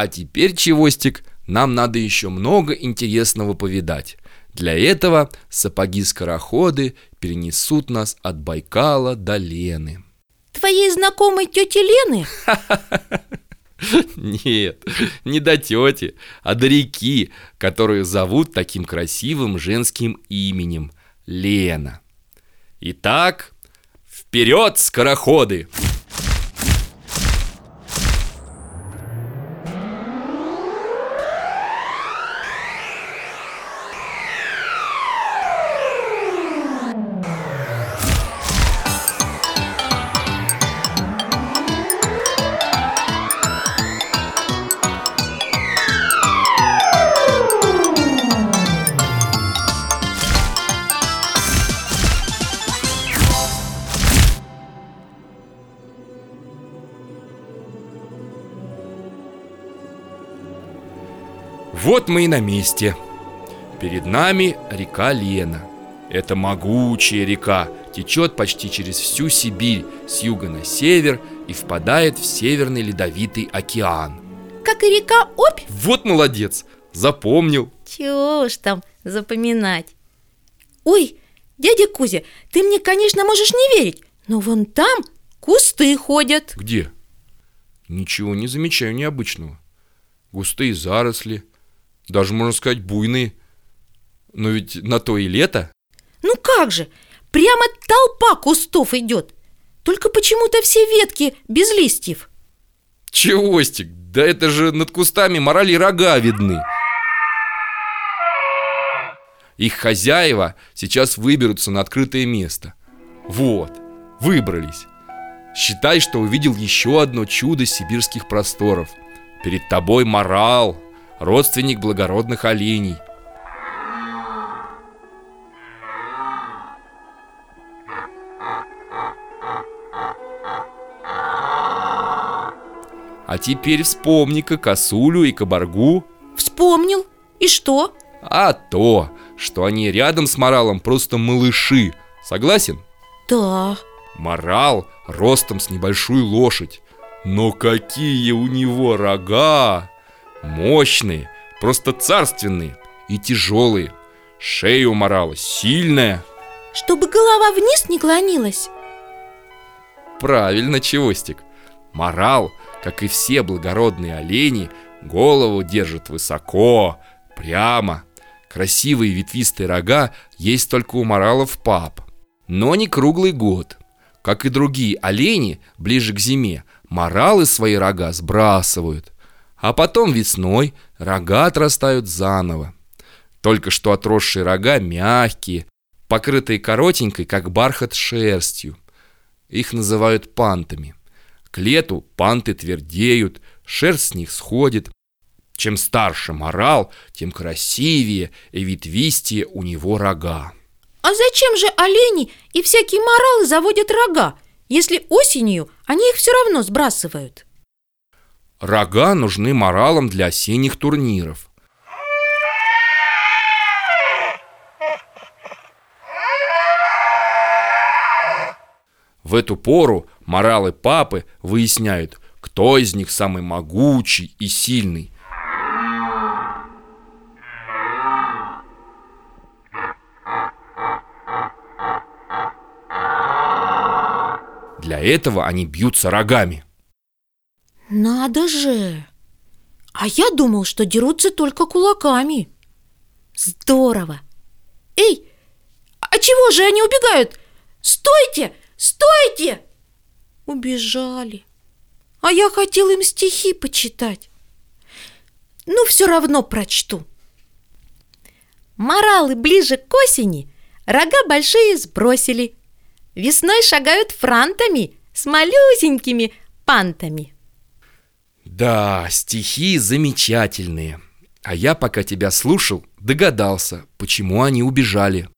А теперь, Чевостик, нам надо еще много интересного повидать. Для этого сапоги-скороходы перенесут нас от Байкала до Лены. Твоей знакомой тети Лены? Нет, не до тети, а до реки, которую зовут таким красивым женским именем – Лена. Итак, вперед, скороходы! Вот мы и на месте. Перед нами река Лена. Это могучая река, течет почти через всю Сибирь с юга на север и впадает в Северный Ледовитый океан. Как и река Обь? Вот молодец, запомнил. Чего уж там запоминать. Ой, дядя Кузя, ты мне, конечно, можешь не верить, но вон там кусты ходят. Где? Ничего не замечаю необычного. Густые заросли, даже, можно сказать, буйные. Но ведь на то и лето. Ну как же, прямо толпа кустов идет. Только почему-то все ветки без листьев. Чевостик, да это же над кустами морали рога видны. Их хозяева сейчас выберутся на открытое место. Вот, выбрались. Считай, что увидел еще одно чудо сибирских просторов. Перед тобой морал, родственник благородных оленей. А теперь вспомни-ка косулю и кабаргу Вспомнил. И что? А то, что они рядом с моралом просто малыши Согласен? Да Морал ростом с небольшую лошадь Но какие у него рога! Мощные, просто царственные и тяжелые. Шея у морала сильная. Чтобы голова вниз не клонилась. Правильно, Чевостик. Морал, как и все благородные олени, голову держит высоко, прямо. Красивые ветвистые рога есть только у моралов пап. Но не круглый год. Как и другие олени, ближе к зиме Моралы свои рога сбрасывают а потом весной рога отрастают заново. Только что отросшие рога мягкие, покрытые коротенькой, как бархат, шерстью. Их называют пантами. К лету панты твердеют, шерсть с них сходит. Чем старше морал, тем красивее и ветвистее у него рога. А зачем же олени и всякие моралы заводят рога, если осенью они их все равно сбрасывают? Рога нужны моралам для осенних турниров. В эту пору моралы папы выясняют, кто из них самый могучий и сильный. Для этого они бьются рогами. Надо же! А я думал, что дерутся только кулаками. Здорово! Эй, а чего же они убегают? Стойте! Стойте! Убежали. А я хотел им стихи почитать. Ну, все равно прочту. Моралы ближе к осени рога большие сбросили. Весной шагают франтами с малюсенькими пантами. Да, стихи замечательные. А я, пока тебя слушал, догадался, почему они убежали.